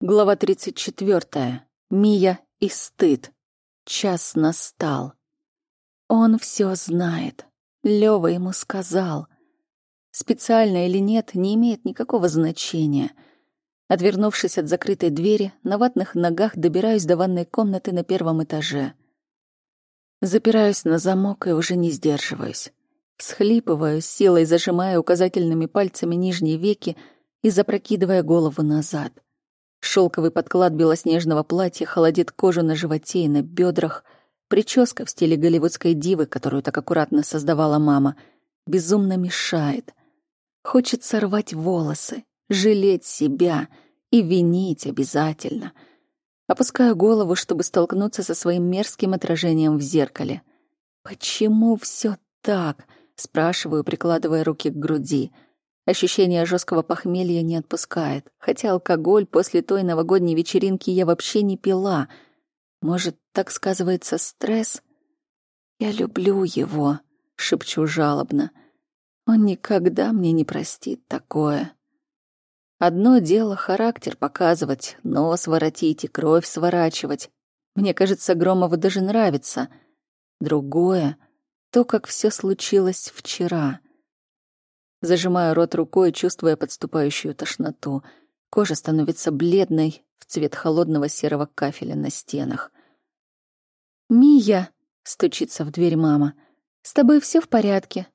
Глава 34. Мия и стыд. Час настал. Он все знает. Лёва ему сказал. Специально или нет, не имеет никакого значения. Отвернувшись от закрытой двери, на ватных ногах добираюсь до ванной комнаты на первом этаже. Запираюсь на замок и уже не сдерживаюсь. Схлипываю, силой зажимая указательными пальцами нижние веки и запрокидывая голову назад — Шелковый подклад белоснежного платья холодит кожу на животе и на бедрах. Прическа в стиле голливудской дивы, которую так аккуратно создавала мама, безумно мешает. Хочется рвать волосы, жалеть себя и винить обязательно. Опускаю голову, чтобы столкнуться со своим мерзким отражением в зеркале. «Почему все так?» — спрашиваю, прикладывая руки к груди — Ощущение жесткого похмелья не отпускает, хотя алкоголь после той новогодней вечеринки я вообще не пила. Может, так сказывается стресс? Я люблю его, шепчу жалобно. Он никогда мне не простит такое. Одно дело характер показывать, нос воротить и кровь сворачивать. Мне кажется, Громову даже нравится. Другое — то, как все случилось вчера — Зажимаю рот рукой, чувствуя подступающую тошноту. Кожа становится бледной, в цвет холодного серого кафеля на стенах. «Мия!» — стучится в дверь мама. «С тобой все в порядке?»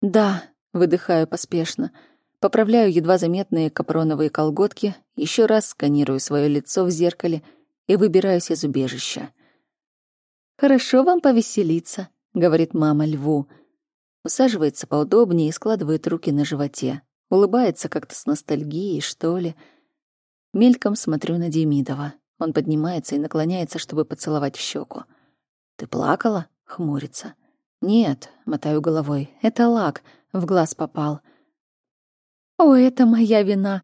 «Да», — выдыхаю поспешно. Поправляю едва заметные капроновые колготки, еще раз сканирую свое лицо в зеркале и выбираюсь из убежища. «Хорошо вам повеселиться», — говорит мама льву. Усаживается поудобнее и складывает руки на животе. Улыбается как-то с ностальгией, что ли. Мельком смотрю на Демидова. Он поднимается и наклоняется, чтобы поцеловать в щеку. «Ты плакала?» — хмурится. «Нет», — мотаю головой, — «это лак, в глаз попал». «О, это моя вина!»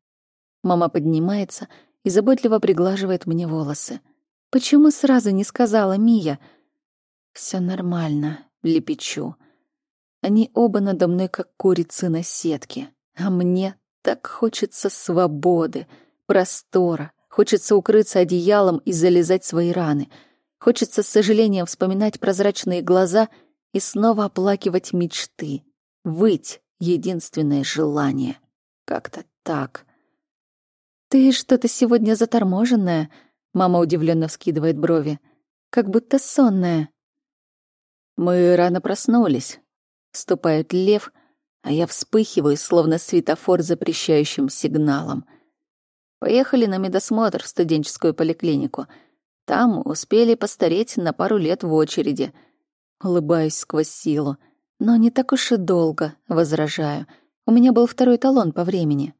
Мама поднимается и заботливо приглаживает мне волосы. «Почему сразу не сказала Мия?» «Все нормально», — лепечу. Они оба надо мной, как курицы на сетке. А мне так хочется свободы, простора. Хочется укрыться одеялом и залезать свои раны. Хочется с сожалением вспоминать прозрачные глаза и снова оплакивать мечты. Выть — единственное желание. Как-то так. «Ты что-то сегодня заторможенная?» Мама удивленно вскидывает брови. «Как будто сонная». «Мы рано проснулись», Ступает лев, а я вспыхиваю, словно светофор запрещающим сигналом. Поехали на медосмотр в студенческую поликлинику. Там успели постареть на пару лет в очереди. Улыбаюсь сквозь силу. Но не так уж и долго, возражаю. У меня был второй талон по времени.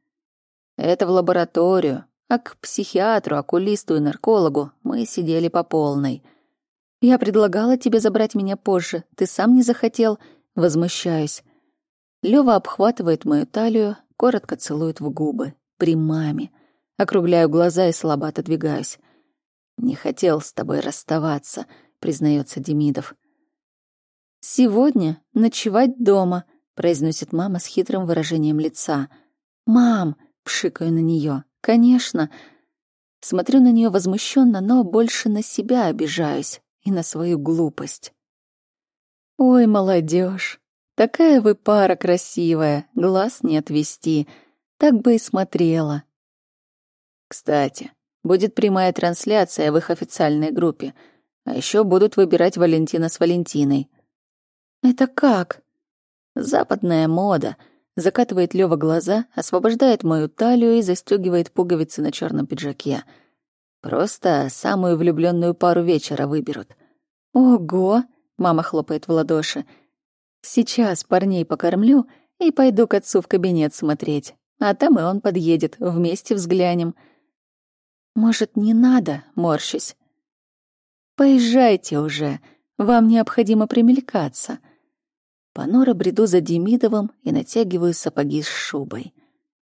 Это в лабораторию, а к психиатру, окулисту и наркологу мы сидели по полной. Я предлагала тебе забрать меня позже, ты сам не захотел — Возмущаюсь. Лёва обхватывает мою талию, коротко целует в губы. При маме. Округляю глаза и слабо отодвигаюсь. «Не хотел с тобой расставаться», — признается Демидов. «Сегодня ночевать дома», — произносит мама с хитрым выражением лица. «Мам!» — пшикаю на нее. «Конечно!» Смотрю на нее возмущенно, но больше на себя обижаюсь и на свою глупость. «Ой, молодежь, такая вы пара красивая, глаз не отвести, так бы и смотрела». «Кстати, будет прямая трансляция в их официальной группе, а еще будут выбирать Валентина с Валентиной». «Это как?» «Западная мода», закатывает Лёва глаза, освобождает мою талию и застегивает пуговицы на черном пиджаке. Просто самую влюбленную пару вечера выберут. Ого! Мама хлопает в ладоши. Сейчас парней покормлю и пойду к отцу в кабинет смотреть. А там и он подъедет, вместе взглянем. Может, не надо, морщусь. Поезжайте уже, вам необходимо примелькаться. Понора бреду за Демидовым и натягиваю сапоги с шубой.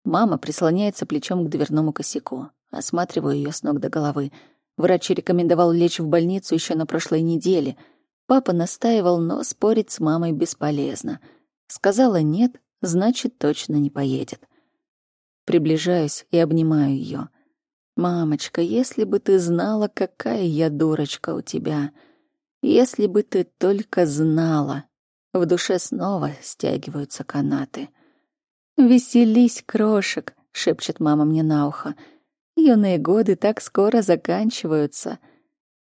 Мама прислоняется плечом к дверному косяку. Осматриваю ее с ног до головы. Врач рекомендовал лечь в больницу еще на прошлой неделе — Папа настаивал, но спорить с мамой бесполезно. Сказала нет, значит, точно не поедет. Приближаюсь и обнимаю ее. Мамочка, если бы ты знала, какая я дурочка у тебя. Если бы ты только знала. В душе снова стягиваются канаты. «Веселись, крошек», — шепчет мама мне на ухо. «Юные годы так скоро заканчиваются».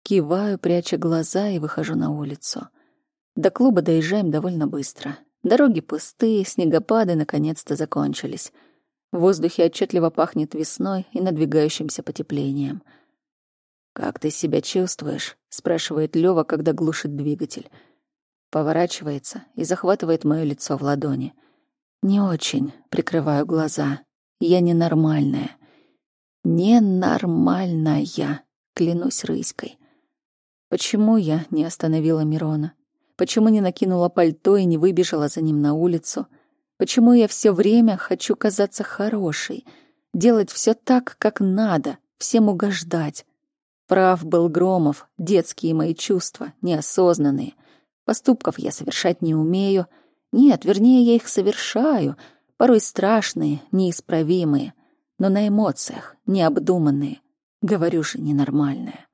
Киваю, пряча глаза и выхожу на улицу. До клуба доезжаем довольно быстро. Дороги пустые, снегопады наконец-то закончились. В воздухе отчетливо пахнет весной и надвигающимся потеплением. «Как ты себя чувствуешь?» — спрашивает Лёва, когда глушит двигатель. Поворачивается и захватывает моё лицо в ладони. «Не очень», — прикрываю глаза. «Я ненормальная». «Ненормальная», — клянусь рыськой. Почему я не остановила Мирона? Почему не накинула пальто и не выбежала за ним на улицу? Почему я все время хочу казаться хорошей, делать все так, как надо, всем угождать? Прав был Громов, детские мои чувства, неосознанные. Поступков я совершать не умею. Нет, вернее, я их совершаю, порой страшные, неисправимые, но на эмоциях, необдуманные. Говорю же, ненормальное.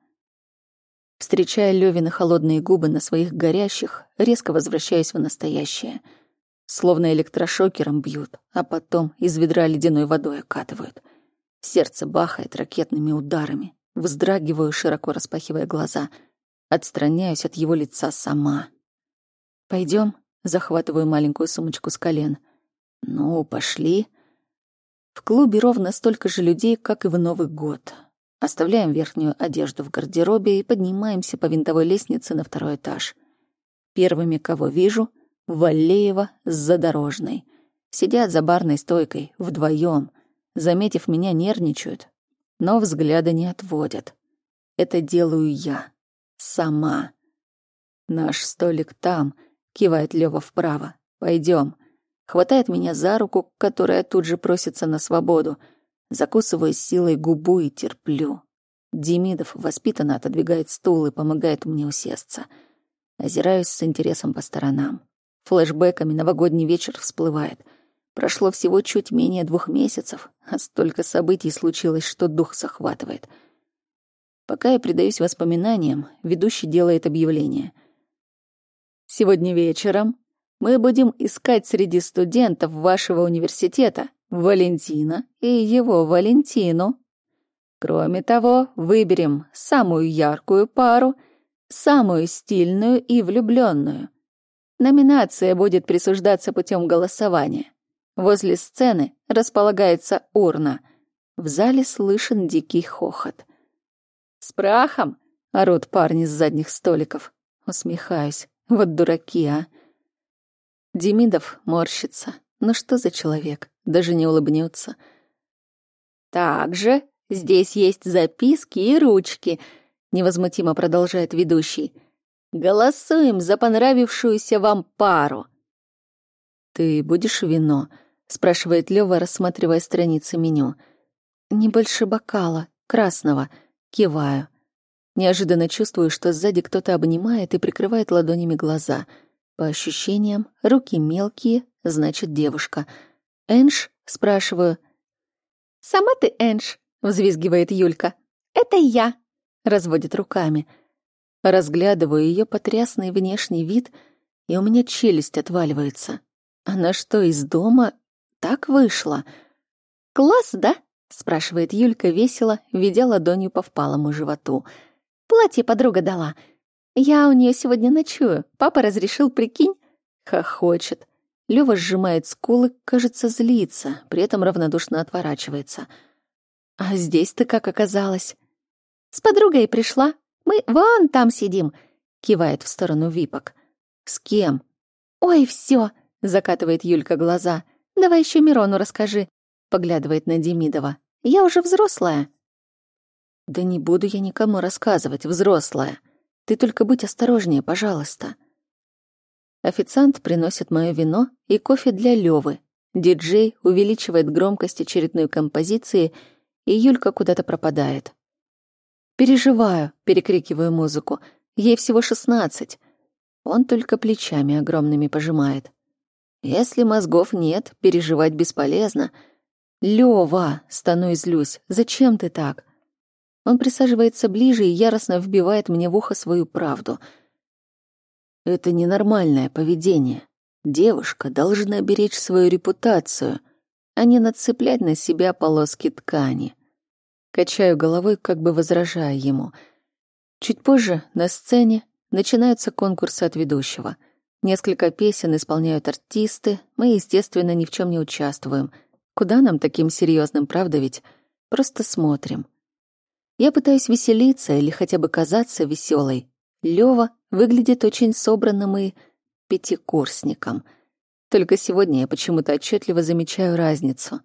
Встречая Левины холодные губы на своих горящих, резко возвращаюсь в настоящее. Словно электрошокером бьют, а потом из ведра ледяной водой окатывают. Сердце бахает ракетными ударами. Вздрагиваю, широко распахивая глаза. Отстраняюсь от его лица сама. Пойдем, захватываю маленькую сумочку с колен. Ну, пошли. В клубе ровно столько же людей, как и в Новый год. Оставляем верхнюю одежду в гардеробе и поднимаемся по винтовой лестнице на второй этаж. Первыми, кого вижу, Валеева с Задорожной. Сидят за барной стойкой, вдвоем. Заметив меня, нервничают, но взгляда не отводят. Это делаю я. Сама. Наш столик там, кивает Лёва вправо. Пойдем. Хватает меня за руку, которая тут же просится на свободу — Закусываю силой губу и терплю. Демидов воспитанно отодвигает стул и помогает мне усесться. Озираюсь с интересом по сторонам. Флэшбэками новогодний вечер всплывает. Прошло всего чуть менее двух месяцев, а столько событий случилось, что дух захватывает. Пока я предаюсь воспоминаниям, ведущий делает объявление. «Сегодня вечером мы будем искать среди студентов вашего университета Валентина и его Валентину. Кроме того, выберем самую яркую пару, самую стильную и влюбленную. Номинация будет присуждаться путем голосования. Возле сцены располагается урна. В зале слышен дикий хохот. «С прахом!» — орут парни с задних столиков. Усмехаюсь. Вот дураки, а. Демидов морщится. Ну что за человек? Даже не улыбнется. Также здесь есть записки и ручки, невозмутимо продолжает ведущий. Голосуем за понравившуюся вам пару. Ты будешь вино? спрашивает Лёва, рассматривая страницы меню. Не бокала, красного. Киваю. Неожиданно чувствую, что сзади кто-то обнимает и прикрывает ладонями глаза. По ощущениям, руки мелкие, значит, девушка. «Энж?» — спрашиваю. «Сама ты Энж», — взвизгивает Юлька. «Это я», — разводит руками. Разглядываю ее потрясный внешний вид, и у меня челюсть отваливается. Она что, из дома так вышла? «Класс, да?» — спрашивает Юлька весело, ведя ладонью по впалому животу. «Платье подруга дала. Я у нее сегодня ночую. Папа разрешил, прикинь?» Хохочет. Лёва сжимает скулы, кажется, злится, при этом равнодушно отворачивается. «А здесь ты как оказалась?» «С подругой пришла. Мы вон там сидим», — кивает в сторону випок. «С кем?» «Ой, всё», — закатывает Юлька глаза. «Давай ещё Мирону расскажи», — поглядывает на Демидова. «Я уже взрослая». «Да не буду я никому рассказывать, взрослая. Ты только будь осторожнее, пожалуйста». Официант приносит мое вино и кофе для Лёвы. Диджей увеличивает громкость очередной композиции, и Юлька куда-то пропадает. «Переживаю», — перекрикиваю музыку. «Ей всего шестнадцать». Он только плечами огромными пожимает. «Если мозгов нет, переживать бесполезно». «Лёва!» — стану и злюсь. «Зачем ты так?» Он присаживается ближе и яростно вбивает мне в ухо свою правду. Это ненормальное поведение. Девушка должна беречь свою репутацию, а не нацеплять на себя полоски ткани. Качаю головой, как бы возражая ему. Чуть позже на сцене начинаются конкурсы от ведущего. Несколько песен исполняют артисты, мы, естественно, ни в чем не участвуем. Куда нам таким серьезным, правда ведь? Просто смотрим. Я пытаюсь веселиться или хотя бы казаться веселой. Лёва выглядит очень собранным и пятикурсником. Только сегодня я почему-то отчетливо замечаю разницу.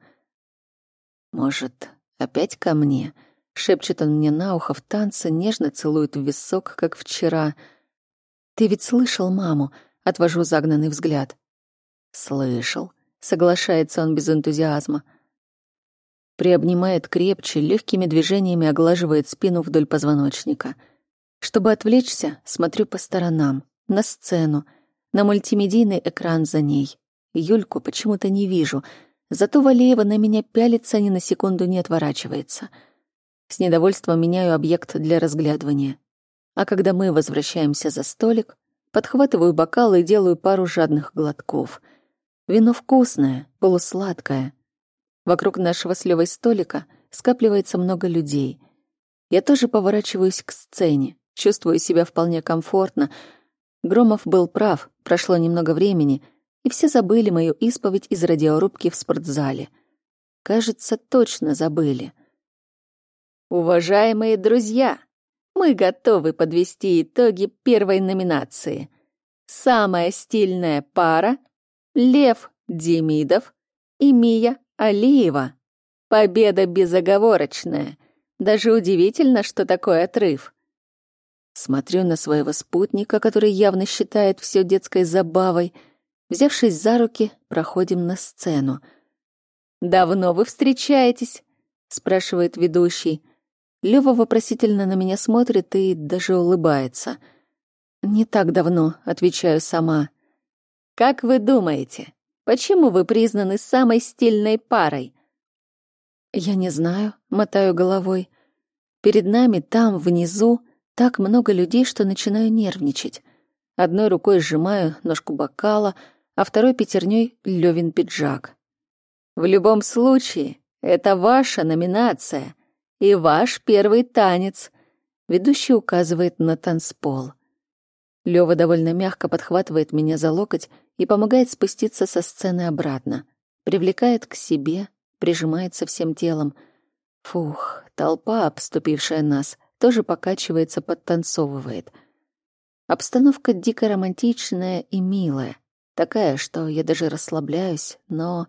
Может, опять ко мне? Шепчет он мне на ухо в танце, нежно целует в висок, как вчера. Ты ведь слышал маму? Отвожу загнанный взгляд. Слышал. Соглашается он без энтузиазма приобнимает крепче, легкими движениями оглаживает спину вдоль позвоночника. Чтобы отвлечься, смотрю по сторонам, на сцену, на мультимедийный экран за ней. Юльку почему-то не вижу, зато Валеева на меня пялится, ни на секунду не отворачивается. С недовольством меняю объект для разглядывания. А когда мы возвращаемся за столик, подхватываю бокал и делаю пару жадных глотков. Вино вкусное, полусладкое, Вокруг нашего с Левой столика скапливается много людей. Я тоже поворачиваюсь к сцене, чувствую себя вполне комфортно. Громов был прав, прошло немного времени, и все забыли мою исповедь из радиорубки в спортзале. Кажется, точно забыли. Уважаемые друзья, мы готовы подвести итоги первой номинации. Самая стильная пара — Лев Демидов и Мия Алиева. Победа безоговорочная. Даже удивительно, что такой отрыв. Смотрю на своего спутника, который явно считает все детской забавой. Взявшись за руки, проходим на сцену. «Давно вы встречаетесь?» — спрашивает ведущий. Лёва вопросительно на меня смотрит и даже улыбается. «Не так давно», — отвечаю сама. «Как вы думаете, Почему вы признаны самой стильной парой?» «Я не знаю», — мотаю головой. «Перед нами там, внизу, так много людей, что начинаю нервничать. Одной рукой сжимаю ножку бокала, а второй пятерней — Левин пиджак. В любом случае, это ваша номинация и ваш первый танец», — ведущий указывает на танцпол. Лёва довольно мягко подхватывает меня за локоть и помогает спуститься со сцены обратно. Привлекает к себе, прижимается всем телом. Фух, толпа, обступившая нас, тоже покачивается, подтанцовывает. Обстановка дико романтичная и милая. Такая, что я даже расслабляюсь, но...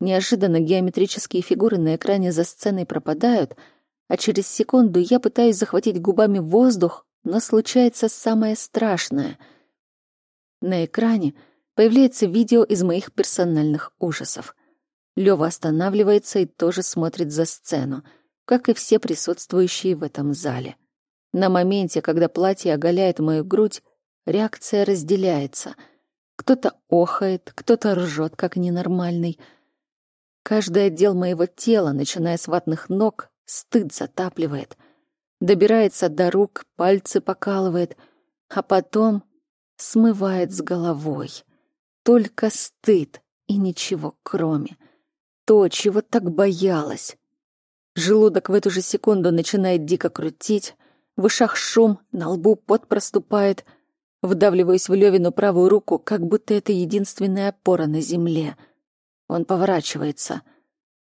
Неожиданно геометрические фигуры на экране за сценой пропадают, а через секунду я пытаюсь захватить губами воздух, но случается самое страшное. На экране появляется видео из моих персональных ужасов. Лёва останавливается и тоже смотрит за сцену, как и все присутствующие в этом зале. На моменте, когда платье оголяет мою грудь, реакция разделяется. Кто-то охает, кто-то ржет, как ненормальный. Каждый отдел моего тела, начиная с ватных ног, стыд затапливает. Добирается до рук, пальцы покалывает, а потом смывает с головой. Только стыд и ничего кроме. То, чего так боялась. Желудок в эту же секунду начинает дико крутить, в ушах шум, на лбу пот проступает. Вдавливаюсь в Левину правую руку, как будто это единственная опора на земле. Он поворачивается.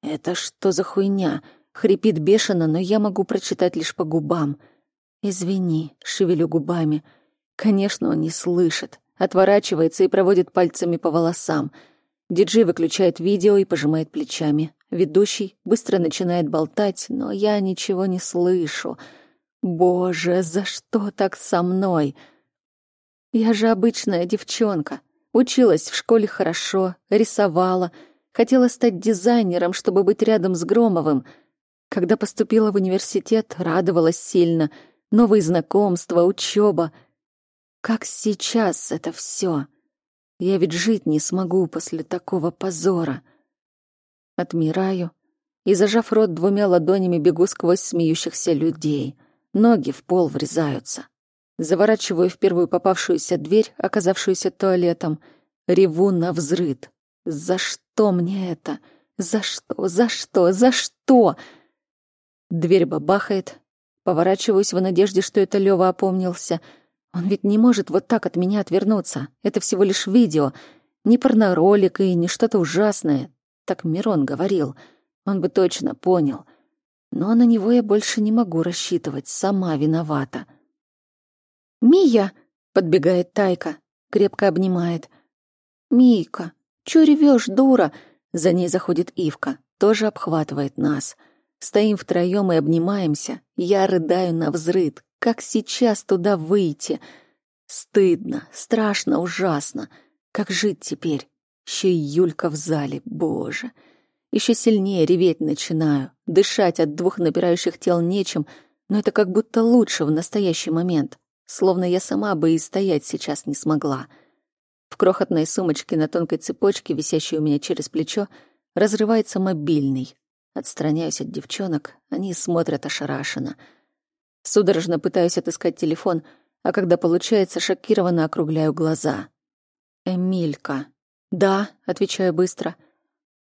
«Это что за хуйня?» Хрипит бешено, но я могу прочитать лишь по губам. «Извини», — шевелю губами. Конечно, он не слышит отворачивается и проводит пальцами по волосам. Диджей выключает видео и пожимает плечами. Ведущий быстро начинает болтать, но я ничего не слышу. Боже, за что так со мной? Я же обычная девчонка. Училась в школе хорошо, рисовала, хотела стать дизайнером, чтобы быть рядом с Громовым. Когда поступила в университет, радовалась сильно. Новые знакомства, учеба — как сейчас это все? Я ведь жить не смогу после такого позора. Отмираю и, зажав рот двумя ладонями, бегу сквозь смеющихся людей. Ноги в пол врезаются. Заворачиваю в первую попавшуюся дверь, оказавшуюся туалетом. Реву на взрыд. За что мне это? За что? За что? За что? Дверь бабахает. Поворачиваюсь в надежде, что это Лёва опомнился. Он ведь не может вот так от меня отвернуться. Это всего лишь видео. Не порноролик и не что-то ужасное. Так Мирон говорил. Он бы точно понял. Но на него я больше не могу рассчитывать. Сама виновата. «Мия!» — подбегает Тайка, крепко обнимает. «Мийка, чё ревёшь, дура?» За ней заходит Ивка, тоже обхватывает нас. Стоим втроём и обнимаемся. Я рыдаю на взрыд. Как сейчас туда выйти? Стыдно, страшно, ужасно. Как жить теперь? Еще и Юлька в зале, боже. Еще сильнее реветь начинаю. Дышать от двух напирающих тел нечем, но это как будто лучше в настоящий момент словно я сама бы и стоять сейчас не смогла. В крохотной сумочке на тонкой цепочке, висящей у меня через плечо, разрывается мобильный. Отстраняюсь от девчонок, они смотрят ошарашенно. Судорожно пытаюсь отыскать телефон, а когда получается, шокированно округляю глаза. «Эмилька». «Да», — отвечаю быстро.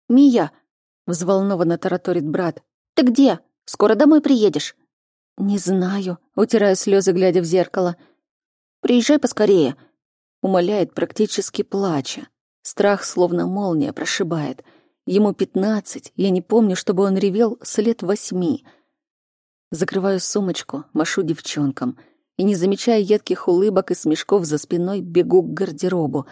«Мия», — взволнованно тараторит брат. «Ты где? Скоро домой приедешь?» «Не знаю», — утираю слезы, глядя в зеркало. «Приезжай поскорее», — умоляет, практически плача. Страх словно молния прошибает. Ему пятнадцать, я не помню, чтобы он ревел с лет восьми. Закрываю сумочку, машу девчонкам и, не замечая едких улыбок и смешков за спиной, бегу к гардеробу.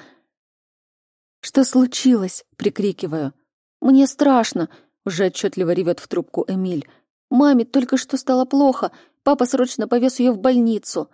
«Что случилось?» — прикрикиваю. «Мне страшно!» — уже отчетливо ревет в трубку Эмиль. Маме только что стало плохо. Папа срочно повез ее в больницу.